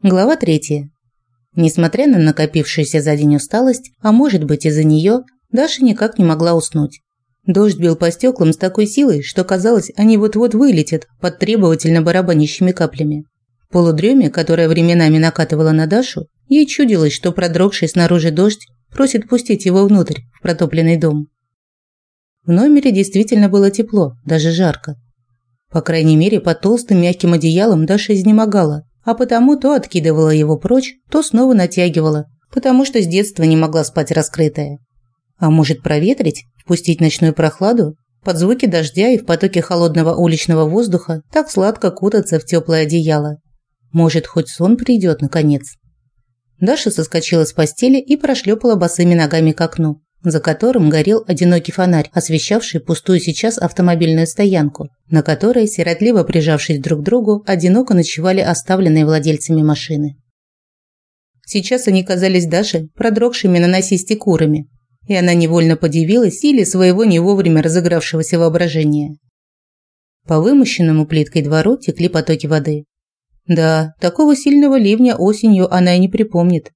Глава третья. Несмотря на накопившуюся за день усталость, а может быть из-за нее, Даша никак не могла уснуть. Дождь бил по стеклам с такой силой, что казалось, они вот-вот вылетят под требовательно барабанящими каплями. В полудреме, которая временами накатывала на Дашу, ей чудилось, что продрогший снаружи дождь просит пустить его внутрь, в протопленный дом. В номере действительно было тепло, даже жарко. По крайней мере, под толстым мягким одеялом Даша изнемогала, а потому то откидывала его прочь, то снова натягивала, потому что с детства не могла спать раскрытая. А может проветрить, впустить ночную прохладу? Под звуки дождя и в потоке холодного уличного воздуха так сладко кутаться в теплое одеяло. Может, хоть сон придет наконец. Даша соскочила с постели и прошлепала босыми ногами к окну за которым горел одинокий фонарь, освещавший пустую сейчас автомобильную стоянку, на которой, сиротливо прижавшись друг к другу, одиноко ночевали оставленные владельцами машины. Сейчас они казались Даше продрогшими на насисте курами, и она невольно подивилась силе своего не вовремя разыгравшегося воображения. По вымощенному плиткой двору текли потоки воды. Да, такого сильного ливня осенью она и не припомнит.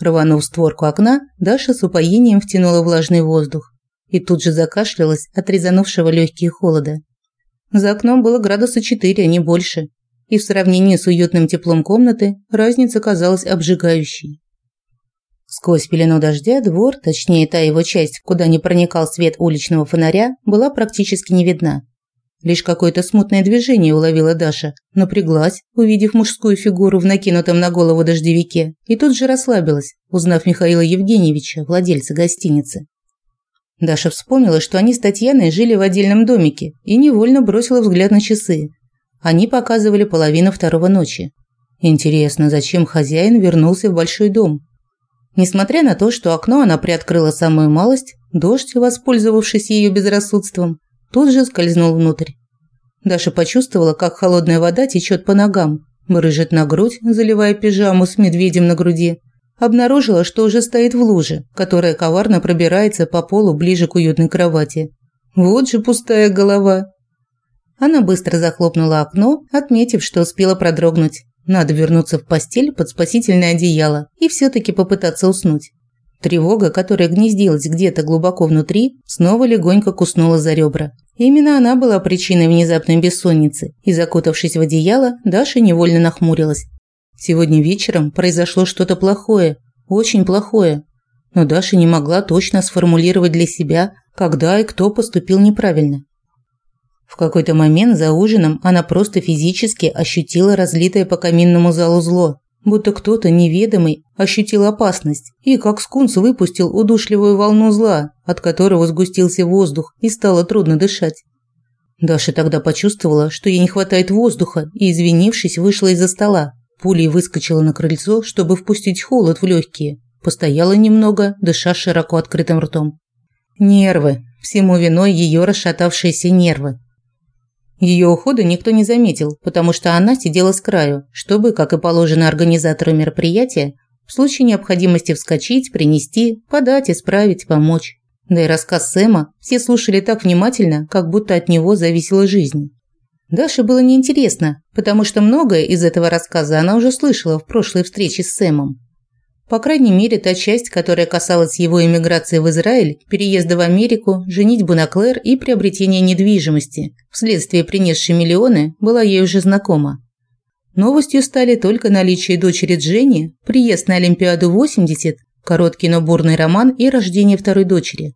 Рванув створку окна, Даша с упоением втянула влажный воздух и тут же закашлялась от резанувшего легкие холода. За окном было градуса 4, а не больше, и в сравнении с уютным теплом комнаты разница казалась обжигающей. Сквозь пелену дождя двор, точнее та его часть, куда не проникал свет уличного фонаря, была практически не видна. Лишь какое-то смутное движение уловила Даша, напряглась, увидев мужскую фигуру в накинутом на голову дождевике, и тут же расслабилась, узнав Михаила Евгеньевича, владельца гостиницы. Даша вспомнила, что они с Татьяной жили в отдельном домике, и невольно бросила взгляд на часы. Они показывали половину второго ночи. Интересно, зачем хозяин вернулся в большой дом? Несмотря на то, что окно она приоткрыла самую малость, дождь, воспользовавшись ее безрассудством, тут же скользнул внутрь. Даша почувствовала, как холодная вода течет по ногам, брыжет на грудь, заливая пижаму с медведем на груди. Обнаружила, что уже стоит в луже, которая коварно пробирается по полу ближе к уютной кровати. Вот же пустая голова. Она быстро захлопнула окно, отметив, что успела продрогнуть. Надо вернуться в постель под спасительное одеяло и все-таки попытаться уснуть. Тревога, которая гнездилась где-то глубоко внутри, снова легонько куснула за ребра. Именно она была причиной внезапной бессонницы, и, закутавшись в одеяло, Даша невольно нахмурилась. Сегодня вечером произошло что-то плохое, очень плохое. Но Даша не могла точно сформулировать для себя, когда и кто поступил неправильно. В какой-то момент за ужином она просто физически ощутила разлитое по каминному залу зло будто кто-то неведомый ощутил опасность и, как скунс, выпустил удушливую волну зла, от которого сгустился воздух и стало трудно дышать. Даша тогда почувствовала, что ей не хватает воздуха, и, извинившись, вышла из-за стола. Пулей выскочила на крыльцо, чтобы впустить холод в легкие. Постояла немного, дыша широко открытым ртом. Нервы. Всему виной ее расшатавшиеся нервы. Ее ухода никто не заметил, потому что она сидела с краю, чтобы, как и положено организатору мероприятия, в случае необходимости вскочить, принести, подать, исправить, помочь. Да и рассказ Сэма все слушали так внимательно, как будто от него зависела жизнь. Даше было неинтересно, потому что многое из этого рассказа она уже слышала в прошлой встрече с Сэмом. По крайней мере, та часть, которая касалась его эмиграции в Израиль, переезда в Америку, женитьбы на Клэр и приобретения недвижимости, вследствие принесшей миллионы, была ей уже знакома. Новостью стали только наличие дочери Дженни, приезд на Олимпиаду 80, короткий, но бурный роман и рождение второй дочери.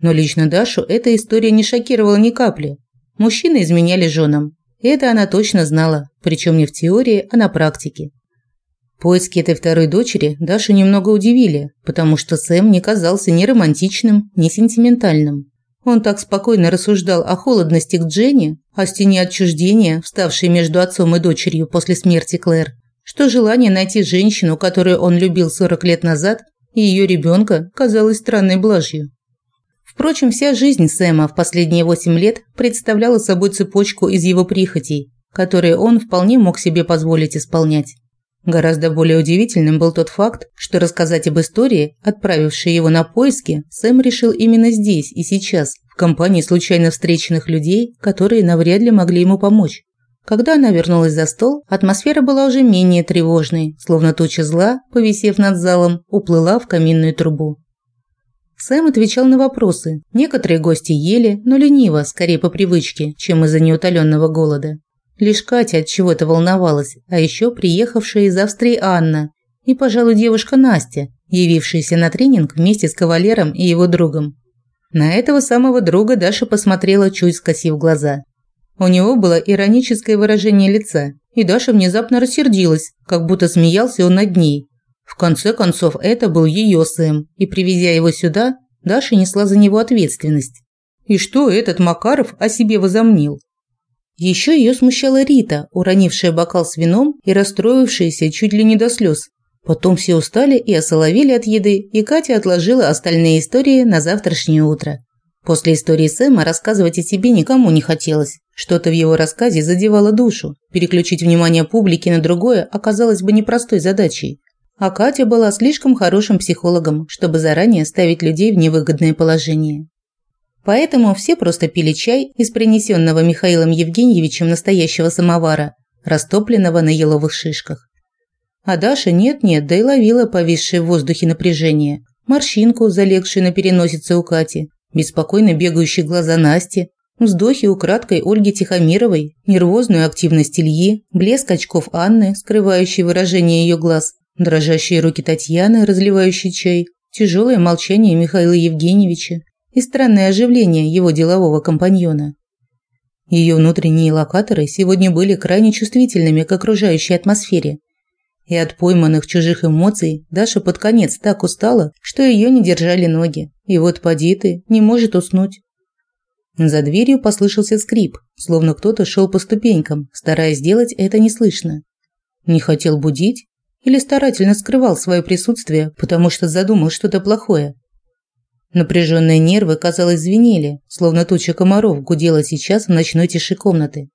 Но лично Дашу эта история не шокировала ни капли. Мужчины изменяли женам. Это она точно знала, причем не в теории, а на практике. Поиски этой второй дочери Дашу немного удивили, потому что Сэм не казался ни романтичным, ни сентиментальным. Он так спокойно рассуждал о холодности к Дженни, о стене отчуждения, вставшей между отцом и дочерью после смерти Клэр, что желание найти женщину, которую он любил 40 лет назад, и ее ребенка казалось странной блажью. Впрочем, вся жизнь Сэма в последние 8 лет представляла собой цепочку из его прихотей, которые он вполне мог себе позволить исполнять. Гораздо более удивительным был тот факт, что рассказать об истории, отправившей его на поиски, Сэм решил именно здесь и сейчас, в компании случайно встреченных людей, которые навряд ли могли ему помочь. Когда она вернулась за стол, атмосфера была уже менее тревожной, словно туча зла, повисев над залом, уплыла в каминную трубу. Сэм отвечал на вопросы. Некоторые гости ели, но лениво, скорее по привычке, чем из-за неутоленного голода. Лишь Катя от чего-то волновалась, а еще приехавшая из Австрии Анна и, пожалуй, девушка Настя, явившаяся на тренинг вместе с кавалером и его другом. На этого самого друга Даша посмотрела, чуть скосив глаза. У него было ироническое выражение лица, и Даша внезапно рассердилась, как будто смеялся он над ней, в конце концов, это был ее Сэм, и привезя его сюда, Даша несла за него ответственность. И что этот Макаров о себе возомнил? Еще ее смущала Рита, уронившая бокал с вином и расстроившаяся чуть ли не до слез. Потом все устали и осоловели от еды, и Катя отложила остальные истории на завтрашнее утро. После истории Сэма рассказывать о себе никому не хотелось. Что-то в его рассказе задевало душу. Переключить внимание публики на другое оказалось бы непростой задачей. А Катя была слишком хорошим психологом, чтобы заранее ставить людей в невыгодное положение. Поэтому все просто пили чай из принесенного Михаилом Евгеньевичем настоящего самовара, растопленного на еловых шишках. А Даша нет-нет, да и ловила повисшее в воздухе напряжение, морщинку, залегшую на переносице у Кати, беспокойно бегающие глаза Насти, вздохи украдкой Ольги Тихомировой, нервозную активность Ильи, блеск очков Анны, скрывающий выражение ее глаз, дрожащие руки Татьяны, разливающие чай, тяжелое молчание Михаила Евгеньевича и странное оживление его делового компаньона. Ее внутренние локаторы сегодня были крайне чувствительными к окружающей атмосфере. И от пойманных чужих эмоций Даша под конец так устала, что ее не держали ноги. И вот поди ты, не может уснуть. За дверью послышался скрип, словно кто-то шел по ступенькам, стараясь сделать это неслышно. Не хотел будить, или старательно скрывал свое присутствие, потому что задумал что-то плохое. Напряженные нервы, казалось, звенели, словно туча комаров гудела сейчас в ночной тиши комнаты.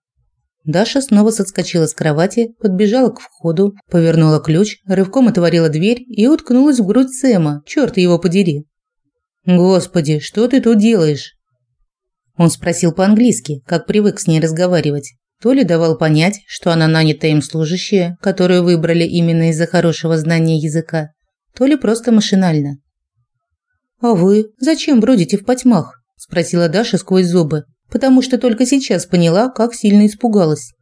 Даша снова соскочила с кровати, подбежала к входу, повернула ключ, рывком отворила дверь и уткнулась в грудь Сэма, черт его подери. «Господи, что ты тут делаешь?» Он спросил по-английски, как привык с ней разговаривать. То ли давал понять, что она нанятая им служащая, которую выбрали именно из-за хорошего знания языка, то ли просто машинально. «А вы зачем бродите в потьмах?» – спросила Даша сквозь зубы, потому что только сейчас поняла, как сильно испугалась.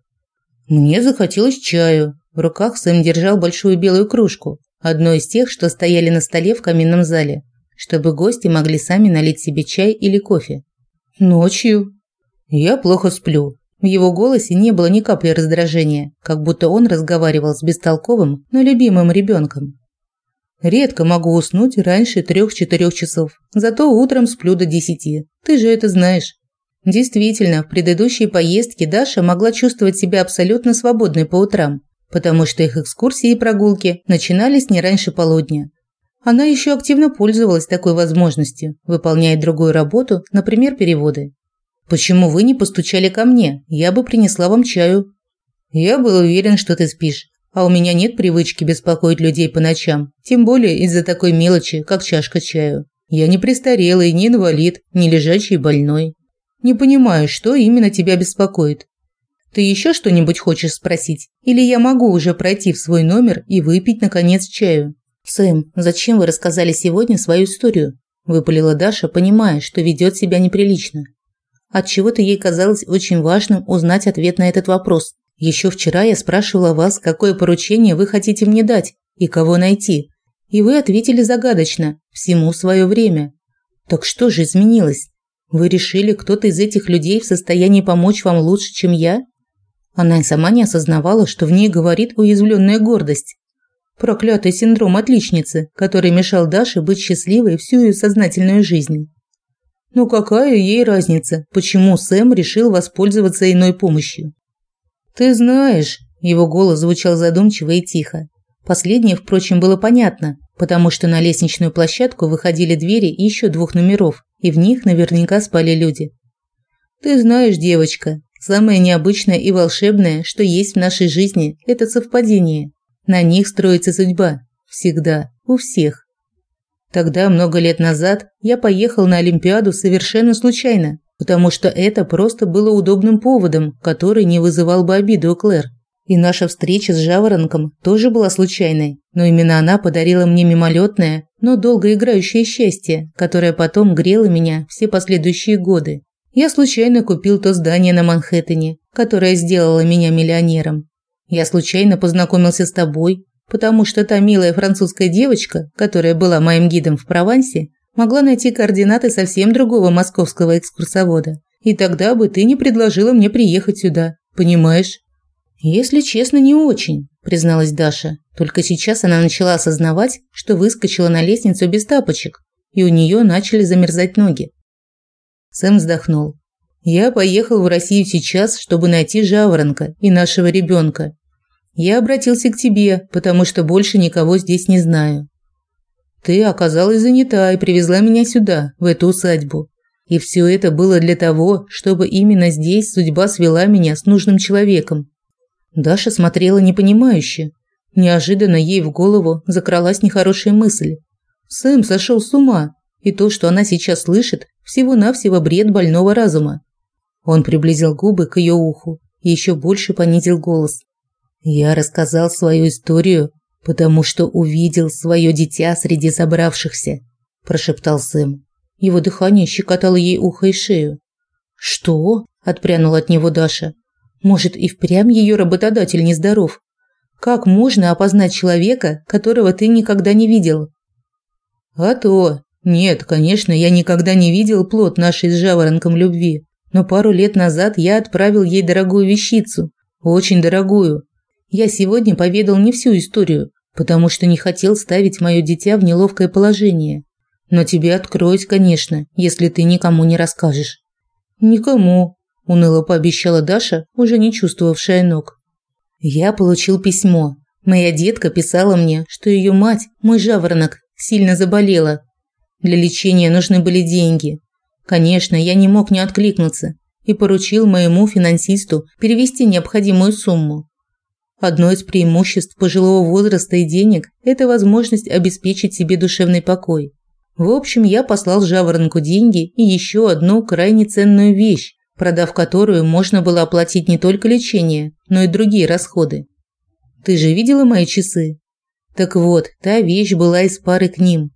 «Мне захотелось чаю». В руках Сэм держал большую белую кружку, одну из тех, что стояли на столе в каминном зале, чтобы гости могли сами налить себе чай или кофе. «Ночью?» «Я плохо сплю. В его голосе не было ни капли раздражения, как будто он разговаривал с бестолковым, но любимым ребенком. Редко могу уснуть раньше трех-четырех часов, зато утром сплю до десяти. Ты же это знаешь. Действительно, в предыдущей поездке Даша могла чувствовать себя абсолютно свободной по утрам, потому что их экскурсии и прогулки начинались не раньше полудня. Она еще активно пользовалась такой возможностью, выполняя другую работу, например, переводы. Почему вы не постучали ко мне? Я бы принесла вам чаю. Я был уверен, что ты спишь, а у меня нет привычки беспокоить людей по ночам, тем более из-за такой мелочи, как чашка чаю. Я не престарелый, не инвалид, не лежачий больной. Не понимаю, что именно тебя беспокоит. Ты еще что-нибудь хочешь спросить? Или я могу уже пройти в свой номер и выпить, наконец, чаю? Сэм, зачем вы рассказали сегодня свою историю? Выпалила Даша, понимая, что ведет себя неприлично. От чего-то ей казалось очень важным узнать ответ на этот вопрос. Еще вчера я спрашивала вас, какое поручение вы хотите мне дать и кого найти. И вы ответили загадочно: всему свое время. Так что же изменилось? Вы решили, кто-то из этих людей в состоянии помочь вам лучше, чем я? Она и сама не осознавала, что в ней говорит уязвленная гордость. Проклятый синдром отличницы, который мешал Даше быть счастливой всю ее сознательную жизнь. Ну какая ей разница, почему Сэм решил воспользоваться иной помощью? Ты знаешь, его голос звучал задумчиво и тихо. Последнее, впрочем, было понятно, потому что на лестничную площадку выходили двери еще двух номеров, и в них наверняка спали люди. Ты знаешь, девочка, самое необычное и волшебное, что есть в нашей жизни это совпадение. На них строится судьба. Всегда, у всех. Тогда, много лет назад, я поехал на Олимпиаду совершенно случайно. Потому что это просто было удобным поводом, который не вызывал бы обиды у Клэр. И наша встреча с Жаворонком тоже была случайной, но именно она подарила мне мимолетное, но долгоиграющее счастье, которое потом грело меня все последующие годы. Я случайно купил то здание на Манхэттене, которое сделало меня миллионером. Я случайно познакомился с тобой, потому что та милая французская девочка, которая была моим гидом в Провансе, могла найти координаты совсем другого московского экскурсовода. И тогда бы ты не предложила мне приехать сюда, понимаешь? Если честно, не очень, призналась Даша. Только сейчас она начала осознавать, что выскочила на лестницу без тапочек, и у нее начали замерзать ноги. Сэм вздохнул. Я поехал в Россию сейчас, чтобы найти Жаворонка и нашего ребенка. Я обратился к тебе, потому что больше никого здесь не знаю. Ты оказалась занята и привезла меня сюда, в эту усадьбу. И все это было для того, чтобы именно здесь судьба свела меня с нужным человеком. Даша смотрела непонимающе. Неожиданно ей в голову закралась нехорошая мысль. Сэм сошел с ума, и то, что она сейчас слышит, всего-навсего бред больного разума. Он приблизил губы к ее уху и еще больше понизил голос. Я рассказал свою историю потому что увидел свое дитя среди собравшихся, прошептал Сэм. Его дыхание щекотало ей ухо и шею. Что? отпрянула от него Даша. Может, и впрямь ее работодатель нездоров? Как можно опознать человека, которого ты никогда не видел? А то. Нет, конечно, я никогда не видел плод нашей с жаворонком любви, но пару лет назад я отправил ей дорогую вещицу, очень дорогую. Я сегодня поведал не всю историю, потому что не хотел ставить мое дитя в неловкое положение. Но тебе откроют, конечно, если ты никому не расскажешь. Никому, уныло пообещала Даша, уже не чувствовавшая ног. Я получил письмо. Моя детка писала мне, что ее мать, мой жаворонок, сильно заболела. Для лечения нужны были деньги. Конечно, я не мог не откликнуться и поручил моему финансисту перевести необходимую сумму. Одно из преимуществ пожилого возраста и денег – это возможность обеспечить себе душевный покой. В общем, я послал Жаворонку деньги и еще одну крайне ценную вещь, продав которую можно было оплатить не только лечение, но и другие расходы. Ты же видела мои часы? Так вот, та вещь была из пары к ним.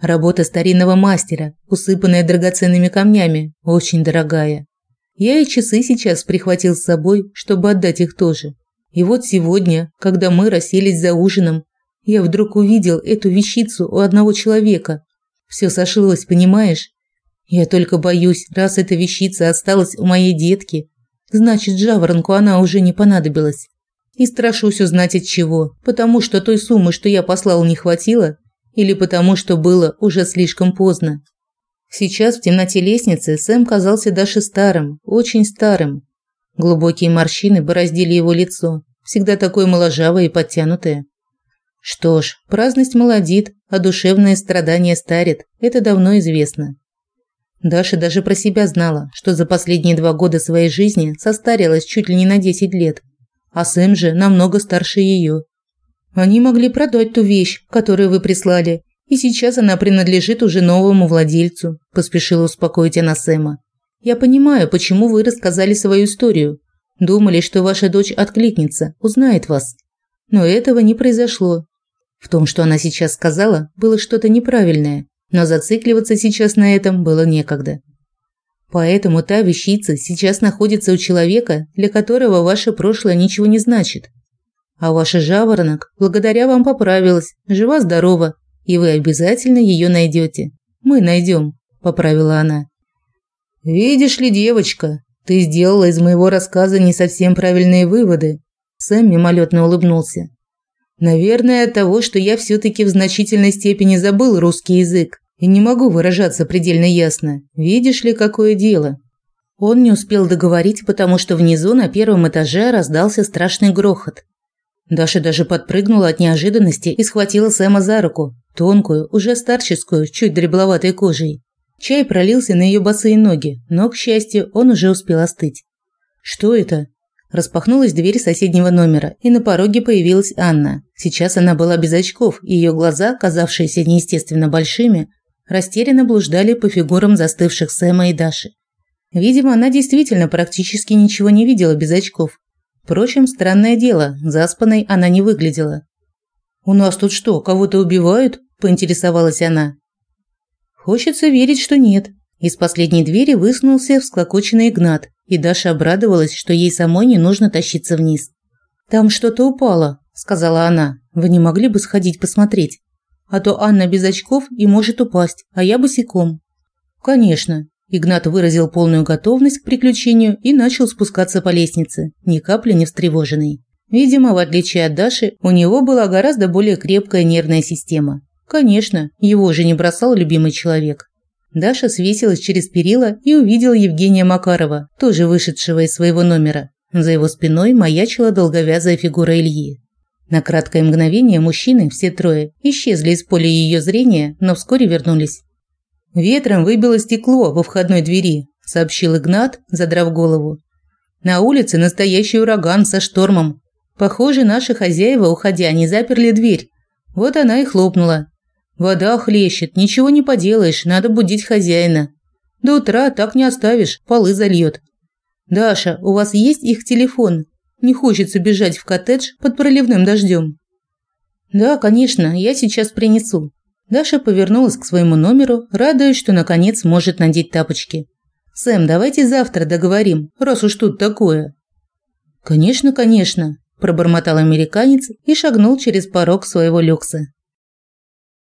Работа старинного мастера, усыпанная драгоценными камнями, очень дорогая. Я и часы сейчас прихватил с собой, чтобы отдать их тоже. И вот сегодня, когда мы расселись за ужином, я вдруг увидел эту вещицу у одного человека. Все сошлось, понимаешь? Я только боюсь, раз эта вещица осталась у моей детки, значит, жаворонку она уже не понадобилась. И страшусь узнать от чего, потому что той суммы, что я послал, не хватило, или потому что было уже слишком поздно. Сейчас в темноте лестницы Сэм казался даже старым, очень старым, Глубокие морщины бороздили его лицо, всегда такое моложавое и подтянутое. Что ж, праздность молодит, а душевное страдание старит, это давно известно. Даша даже про себя знала, что за последние два года своей жизни состарилась чуть ли не на 10 лет, а Сэм же намного старше ее. Они могли продать ту вещь, которую вы прислали, и сейчас она принадлежит уже новому владельцу, поспешила успокоить она Сэма. Я понимаю, почему вы рассказали свою историю. Думали, что ваша дочь откликнется, узнает вас. Но этого не произошло. В том, что она сейчас сказала, было что-то неправильное, но зацикливаться сейчас на этом было некогда. Поэтому та вещица сейчас находится у человека, для которого ваше прошлое ничего не значит. А ваша жаворонок благодаря вам поправилась, жива-здорова, и вы обязательно ее найдете. Мы найдем, поправила она. Видишь ли, девочка, ты сделала из моего рассказа не совсем правильные выводы. Сэм мимолетно улыбнулся. Наверное, от того, что я все таки в значительной степени забыл русский язык и не могу выражаться предельно ясно. Видишь ли, какое дело? Он не успел договорить, потому что внизу на первом этаже раздался страшный грохот. Даша даже подпрыгнула от неожиданности и схватила Сэма за руку, тонкую, уже старческую, чуть дребловатой кожей. Чай пролился на ее босые ноги, но, к счастью, он уже успел остыть. «Что это?» Распахнулась дверь соседнего номера, и на пороге появилась Анна. Сейчас она была без очков, и ее глаза, казавшиеся неестественно большими, растерянно блуждали по фигурам застывших Сэма и Даши. Видимо, она действительно практически ничего не видела без очков. Впрочем, странное дело, заспанной она не выглядела. «У нас тут что, кого-то убивают?» – поинтересовалась она. «Хочется верить, что нет». Из последней двери высунулся всклокоченный Игнат, и Даша обрадовалась, что ей самой не нужно тащиться вниз. «Там что-то упало», – сказала она. «Вы не могли бы сходить посмотреть? А то Анна без очков и может упасть, а я босиком». «Конечно». Игнат выразил полную готовность к приключению и начал спускаться по лестнице, ни капли не встревоженный. Видимо, в отличие от Даши, у него была гораздо более крепкая нервная система. Конечно, его же не бросал любимый человек. Даша свесилась через перила и увидела Евгения Макарова, тоже вышедшего из своего номера. За его спиной маячила долговязая фигура Ильи. На краткое мгновение мужчины, все трое, исчезли из поля ее зрения, но вскоре вернулись. «Ветром выбило стекло во входной двери», – сообщил Игнат, задрав голову. «На улице настоящий ураган со штормом. Похоже, наши хозяева, уходя, не заперли дверь. Вот она и хлопнула. Вода хлещет, ничего не поделаешь, надо будить хозяина. До утра так не оставишь, полы зальет. Даша, у вас есть их телефон? Не хочется бежать в коттедж под проливным дождем. Да, конечно, я сейчас принесу. Даша повернулась к своему номеру, радуясь, что наконец может надеть тапочки. «Сэм, давайте завтра договорим, раз уж тут такое». «Конечно, конечно», – пробормотал американец и шагнул через порог своего люкса.